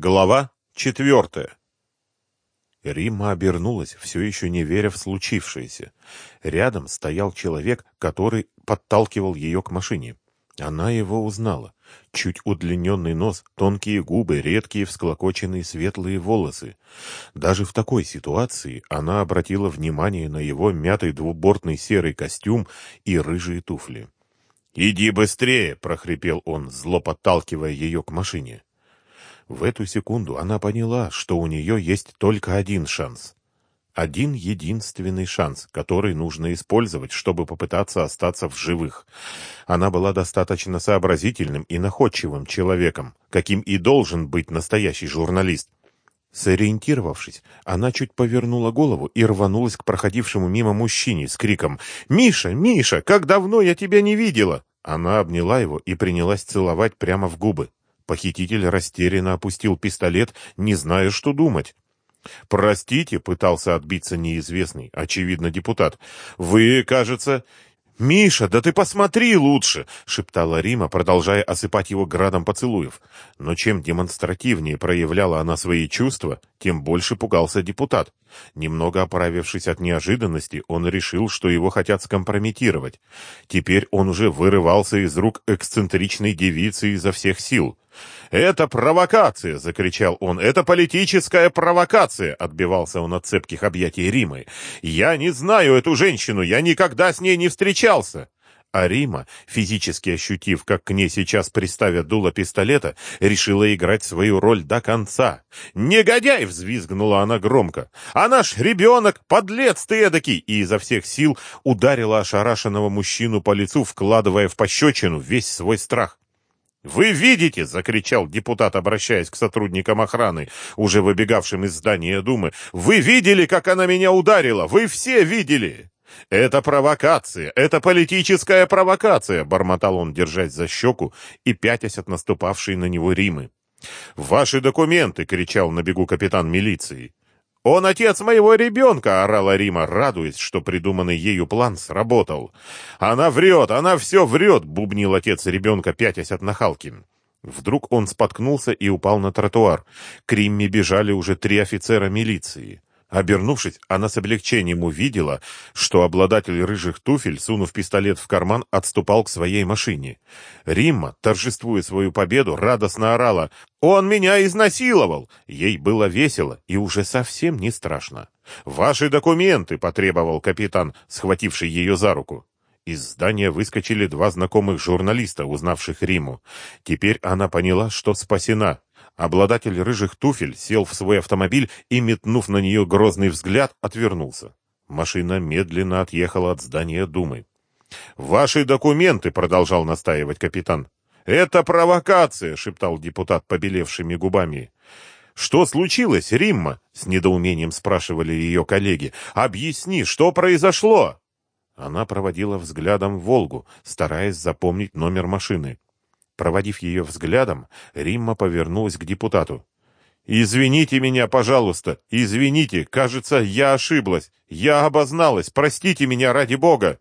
Глава четвертая. Римма обернулась, все еще не веря в случившееся. Рядом стоял человек, который подталкивал ее к машине. Она его узнала. Чуть удлиненный нос, тонкие губы, редкие всклокоченные светлые волосы. Даже в такой ситуации она обратила внимание на его мятый двубортный серый костюм и рыжие туфли. «Иди быстрее!» — прохрипел он, зло подталкивая ее к машине. В эту секунду она поняла, что у нее есть только один шанс. Один единственный шанс, который нужно использовать, чтобы попытаться остаться в живых. Она была достаточно сообразительным и находчивым человеком, каким и должен быть настоящий журналист. Сориентировавшись, она чуть повернула голову и рванулась к проходившему мимо мужчине с криком «Миша! Миша! Как давно я тебя не видела!» Она обняла его и принялась целовать прямо в губы. Похититель растерянно опустил пистолет, не зная, что думать. «Простите», — пытался отбиться неизвестный, очевидно, депутат. «Вы, кажется...» «Миша, да ты посмотри лучше!» — шептала Рима, продолжая осыпать его градом поцелуев. Но чем демонстративнее проявляла она свои чувства, тем больше пугался депутат. Немного оправившись от неожиданности, он решил, что его хотят скомпрометировать. Теперь он уже вырывался из рук эксцентричной девицы изо всех сил. «Это провокация!» — закричал он. «Это политическая провокация!» — отбивался он от цепких объятий Римы. «Я не знаю эту женщину, я никогда с ней не встречался!» А Рима, физически ощутив, как к ней сейчас приставят дуло пистолета, решила играть свою роль до конца. «Негодяй!» — взвизгнула она громко. «А наш ребенок, подлец ты эдакий!» И изо всех сил ударила ошарашенного мужчину по лицу, вкладывая в пощечину весь свой страх. «Вы видите!» — закричал депутат, обращаясь к сотрудникам охраны, уже выбегавшим из здания Думы. «Вы видели, как она меня ударила? Вы все видели!» «Это провокация! Это политическая провокация!» — бормотал он, держась за щеку и пятясь от наступавшей на него Римы. «Ваши документы!» — кричал на бегу капитан милиции. «Он отец моего ребенка!» — орала Рима, радуясь, что придуманный ею план сработал. «Она врет! Она все врет!» — бубнил отец ребенка, пятясь от нахалки. Вдруг он споткнулся и упал на тротуар. К Римме бежали уже три офицера милиции. Обернувшись, она с облегчением увидела, что обладатель рыжих туфель, сунув пистолет в карман, отступал к своей машине. Римма, торжествуя свою победу, радостно орала «Он меня изнасиловал!» Ей было весело и уже совсем не страшно. «Ваши документы!» — потребовал капитан, схвативший ее за руку. Из здания выскочили два знакомых журналиста, узнавших Риму. Теперь она поняла, что спасена. Обладатель рыжих туфель сел в свой автомобиль и, метнув на нее грозный взгляд, отвернулся. Машина медленно отъехала от здания Думы. «Ваши документы!» — продолжал настаивать капитан. «Это провокация!» — шептал депутат побелевшими губами. «Что случилось, Римма?» — с недоумением спрашивали ее коллеги. «Объясни, что произошло?» Она проводила взглядом «Волгу», стараясь запомнить номер машины. Проводив ее взглядом, Римма повернулась к депутату. «Извините меня, пожалуйста, извините, кажется, я ошиблась, я обозналась, простите меня ради бога!»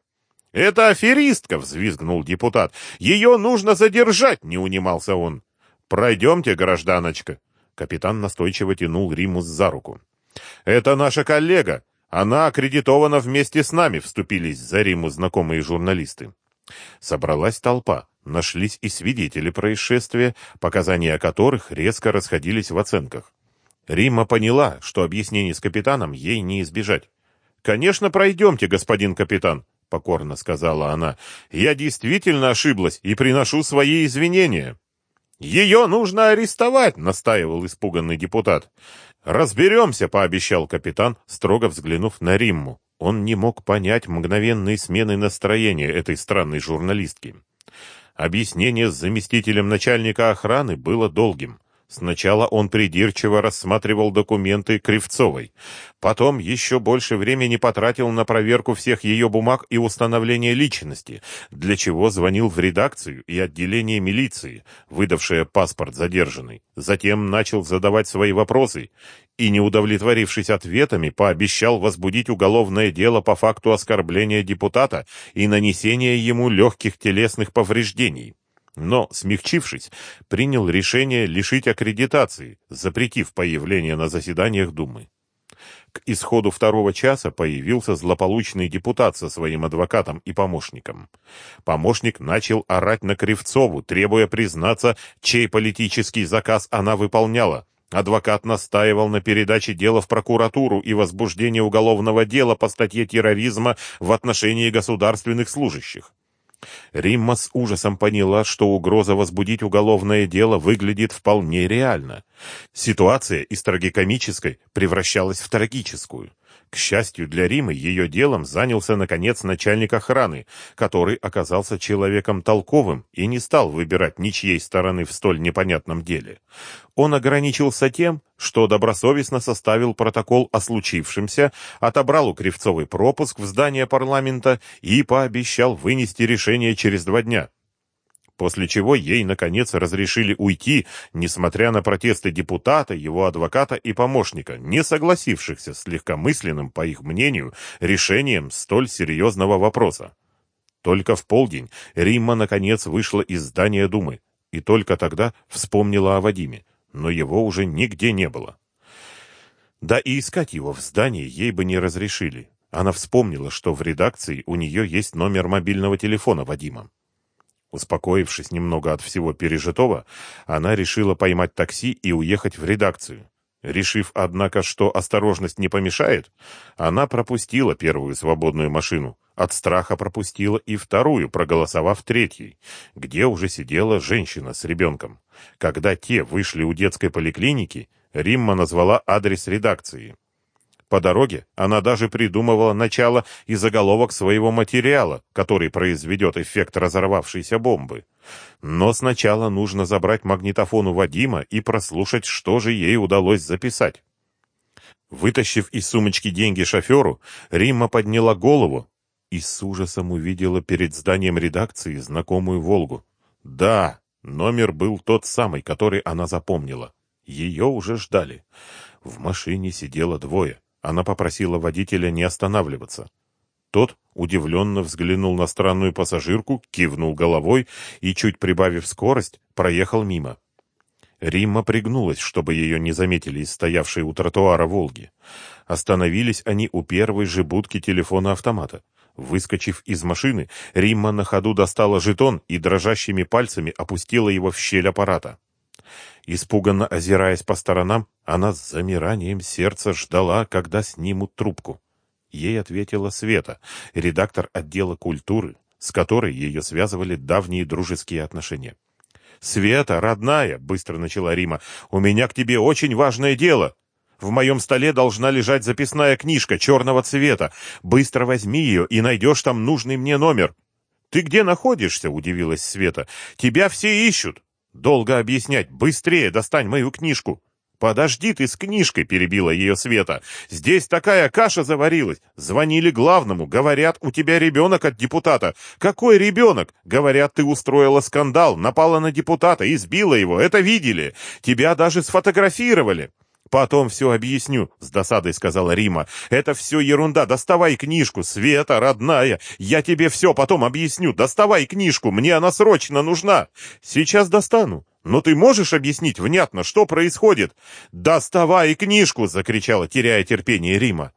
«Это аферистка!» — взвизгнул депутат. «Ее нужно задержать!» — не унимался он. «Пройдемте, гражданочка!» Капитан настойчиво тянул Римус за руку. «Это наша коллега. Она аккредитована вместе с нами», — вступились за Риму знакомые журналисты. Собралась толпа. Нашлись и свидетели происшествия, показания которых резко расходились в оценках. Рима поняла, что объяснений с капитаном ей не избежать. «Конечно, пройдемте, господин капитан», — покорно сказала она. «Я действительно ошиблась и приношу свои извинения». «Ее нужно арестовать», — настаивал испуганный депутат. «Разберемся», — пообещал капитан, строго взглянув на Римму. Он не мог понять мгновенной смены настроения этой странной журналистки. Объяснение с заместителем начальника охраны было долгим. Сначала он придирчиво рассматривал документы Кривцовой. Потом еще больше времени потратил на проверку всех ее бумаг и установление личности, для чего звонил в редакцию и отделение милиции, выдавшее паспорт задержанной. Затем начал задавать свои вопросы и, не удовлетворившись ответами, пообещал возбудить уголовное дело по факту оскорбления депутата и нанесения ему легких телесных повреждений. Но, смягчившись, принял решение лишить аккредитации, запретив появление на заседаниях Думы. К исходу второго часа появился злополучный депутат со своим адвокатом и помощником. Помощник начал орать на Кривцову, требуя признаться, чей политический заказ она выполняла. Адвокат настаивал на передаче дела в прокуратуру и возбуждении уголовного дела по статье терроризма в отношении государственных служащих. Римма с ужасом поняла, что угроза возбудить уголовное дело выглядит вполне реально. Ситуация из трагикомической превращалась в трагическую. К счастью для Римы, ее делом занялся, наконец, начальник охраны, который оказался человеком толковым и не стал выбирать ничьей стороны в столь непонятном деле. Он ограничился тем, что добросовестно составил протокол о случившемся, отобрал у Кривцовой пропуск в здание парламента и пообещал вынести решение через два дня после чего ей, наконец, разрешили уйти, несмотря на протесты депутата, его адвоката и помощника, не согласившихся с легкомысленным, по их мнению, решением столь серьезного вопроса. Только в полдень Римма, наконец, вышла из здания Думы, и только тогда вспомнила о Вадиме, но его уже нигде не было. Да и искать его в здании ей бы не разрешили. Она вспомнила, что в редакции у нее есть номер мобильного телефона Вадима. Успокоившись немного от всего пережитого, она решила поймать такси и уехать в редакцию. Решив, однако, что осторожность не помешает, она пропустила первую свободную машину. От страха пропустила и вторую, проголосовав третьей, где уже сидела женщина с ребенком. Когда те вышли у детской поликлиники, Римма назвала адрес редакции. По дороге она даже придумывала начало и заголовок своего материала, который произведет эффект разорвавшейся бомбы. Но сначала нужно забрать магнитофон у Вадима и прослушать, что же ей удалось записать. Вытащив из сумочки деньги шоферу, Римма подняла голову и с ужасом увидела перед зданием редакции знакомую «Волгу». Да, номер был тот самый, который она запомнила. Ее уже ждали. В машине сидело двое. Она попросила водителя не останавливаться. Тот удивленно взглянул на странную пассажирку, кивнул головой и, чуть прибавив скорость, проехал мимо. Римма пригнулась, чтобы ее не заметили из стоявшей у тротуара «Волги». Остановились они у первой же будки телефона-автомата. Выскочив из машины, Римма на ходу достала жетон и дрожащими пальцами опустила его в щель аппарата. Испуганно озираясь по сторонам, она с замиранием сердца ждала, когда снимут трубку. Ей ответила Света, редактор отдела культуры, с которой ее связывали давние дружеские отношения. «Света, родная!» — быстро начала Рима. «У меня к тебе очень важное дело. В моем столе должна лежать записная книжка черного цвета. Быстро возьми ее и найдешь там нужный мне номер». «Ты где находишься?» — удивилась Света. «Тебя все ищут». Долго объяснять. Быстрее достань мою книжку. «Подожди ты с книжкой!» — перебила ее Света. «Здесь такая каша заварилась! Звонили главному, говорят, у тебя ребенок от депутата. Какой ребенок? Говорят, ты устроила скандал, напала на депутата, избила его. Это видели. Тебя даже сфотографировали. «Потом все объясню», — с досадой сказала Рима. «Это все ерунда. Доставай книжку, Света, родная. Я тебе все потом объясню. Доставай книжку, мне она срочно нужна. Сейчас достану. Но ты можешь объяснить внятно, что происходит?» «Доставай книжку!» — закричала, теряя терпение Рима.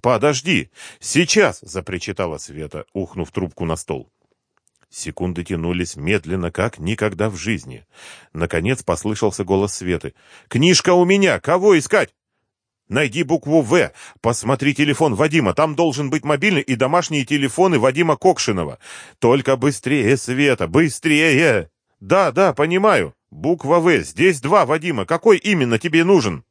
«Подожди! Сейчас!» — запричитала Света, ухнув трубку на стол. Секунды тянулись медленно, как никогда в жизни. Наконец послышался голос Светы. «Книжка у меня! Кого искать?» «Найди букву «В». Посмотри телефон Вадима. Там должен быть мобильный и домашние телефоны Вадима Кокшинова. Только быстрее, Света, быстрее!» «Да, да, понимаю. Буква «В». Здесь два Вадима. Какой именно тебе нужен?»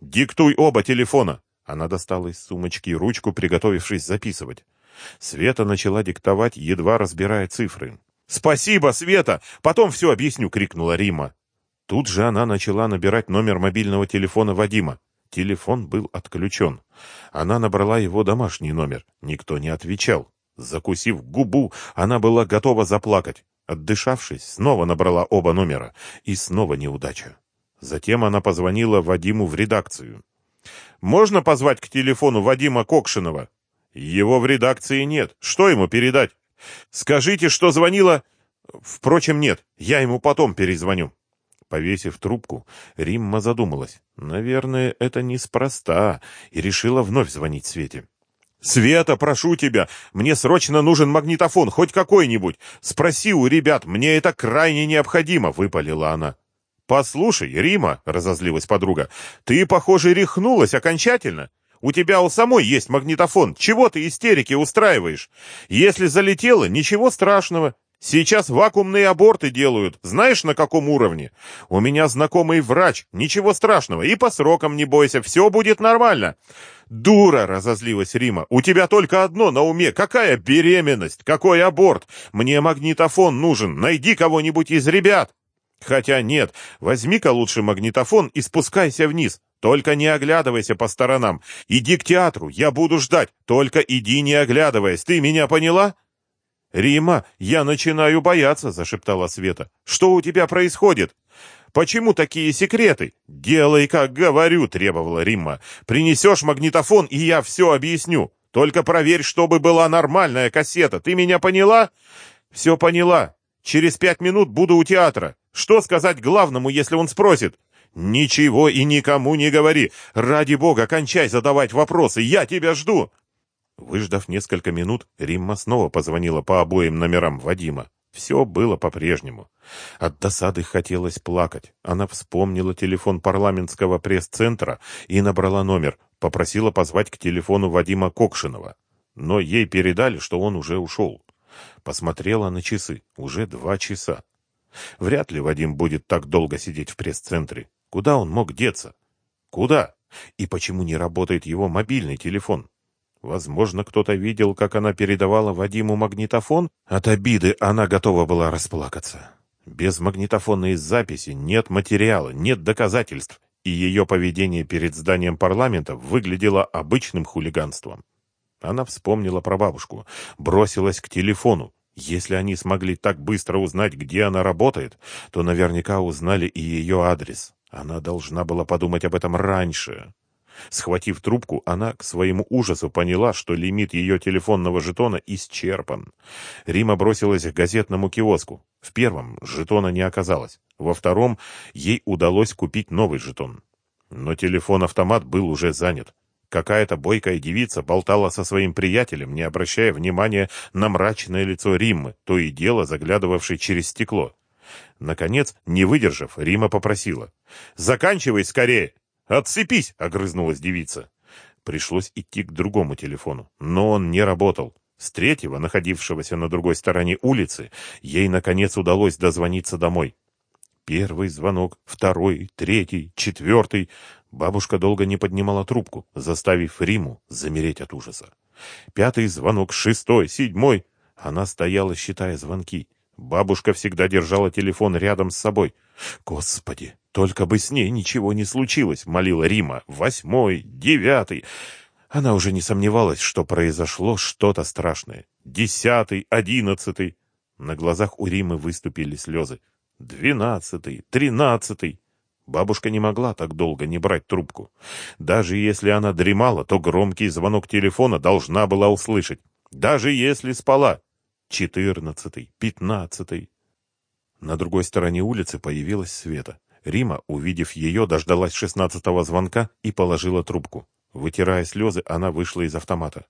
«Диктуй оба телефона». Она достала из сумочки ручку, приготовившись записывать. Света начала диктовать, едва разбирая цифры. «Спасибо, Света! Потом все объясню!» — крикнула Рима. Тут же она начала набирать номер мобильного телефона Вадима. Телефон был отключен. Она набрала его домашний номер. Никто не отвечал. Закусив губу, она была готова заплакать. Отдышавшись, снова набрала оба номера. И снова неудача. Затем она позвонила Вадиму в редакцию. «Можно позвать к телефону Вадима Кокшинова?» Его в редакции нет. Что ему передать? Скажите, что звонила... Впрочем, нет, я ему потом перезвоню. Повесив трубку, Римма задумалась. Наверное, это неспроста, и решила вновь звонить Свете. «Света, прошу тебя, мне срочно нужен магнитофон, хоть какой-нибудь. Спроси у ребят, мне это крайне необходимо», — выпалила она. «Послушай, Рима», — разозлилась подруга, — «ты, похоже, рехнулась окончательно. У тебя у самой есть магнитофон. Чего ты истерики устраиваешь? Если залетело, ничего страшного. Сейчас вакуумные аборты делают. Знаешь, на каком уровне? У меня знакомый врач. Ничего страшного. И по срокам не бойся. Все будет нормально. Дура, разозлилась Рима. У тебя только одно на уме. Какая беременность? Какой аборт? Мне магнитофон нужен. Найди кого-нибудь из ребят. Хотя нет, возьми-ка лучше магнитофон и спускайся вниз. Только не оглядывайся по сторонам. Иди к театру, я буду ждать. Только иди не оглядываясь. Ты меня поняла? Рима, я начинаю бояться, зашептала Света. Что у тебя происходит? Почему такие секреты? Делай, как говорю, требовала Римма. Принесешь магнитофон, и я все объясню. Только проверь, чтобы была нормальная кассета. Ты меня поняла? Все поняла. Через пять минут буду у театра. Что сказать главному, если он спросит? «Ничего и никому не говори! Ради бога, кончай задавать вопросы! Я тебя жду!» Выждав несколько минут, Римма снова позвонила по обоим номерам Вадима. Все было по-прежнему. От досады хотелось плакать. Она вспомнила телефон парламентского пресс-центра и набрала номер, попросила позвать к телефону Вадима Кокшинова. Но ей передали, что он уже ушел. Посмотрела на часы. Уже два часа. Вряд ли Вадим будет так долго сидеть в пресс-центре. Куда он мог деться? Куда? И почему не работает его мобильный телефон? Возможно, кто-то видел, как она передавала Вадиму магнитофон. От обиды она готова была расплакаться. Без магнитофонной записи нет материала, нет доказательств, и ее поведение перед зданием парламента выглядело обычным хулиганством. Она вспомнила про бабушку, бросилась к телефону. Если они смогли так быстро узнать, где она работает, то наверняка узнали и ее адрес. Она должна была подумать об этом раньше. Схватив трубку, она к своему ужасу поняла, что лимит ее телефонного жетона исчерпан. Рима бросилась к газетному киоску. В первом жетона не оказалось. Во втором ей удалось купить новый жетон. Но телефон-автомат был уже занят. Какая-то бойкая девица болтала со своим приятелем, не обращая внимания на мрачное лицо Риммы, то и дело заглядывавшей через стекло. Наконец, не выдержав, Рима попросила. «Заканчивай скорее!» «Отцепись!» — огрызнулась девица. Пришлось идти к другому телефону, но он не работал. С третьего, находившегося на другой стороне улицы, ей, наконец, удалось дозвониться домой. Первый звонок, второй, третий, четвертый. Бабушка долго не поднимала трубку, заставив Риму замереть от ужаса. Пятый звонок, шестой, седьмой. Она стояла, считая звонки. Бабушка всегда держала телефон рядом с собой. «Господи, только бы с ней ничего не случилось», — молила Рима. «Восьмой, девятый...» Она уже не сомневалась, что произошло что-то страшное. «Десятый, одиннадцатый...» На глазах у Римы выступили слезы. «Двенадцатый, тринадцатый...» Бабушка не могла так долго не брать трубку. Даже если она дремала, то громкий звонок телефона должна была услышать. Даже если спала четырнадцатый, пятнадцатый. На другой стороне улицы появилась Света. Рима, увидев ее, дождалась шестнадцатого звонка и положила трубку. Вытирая слезы, она вышла из автомата.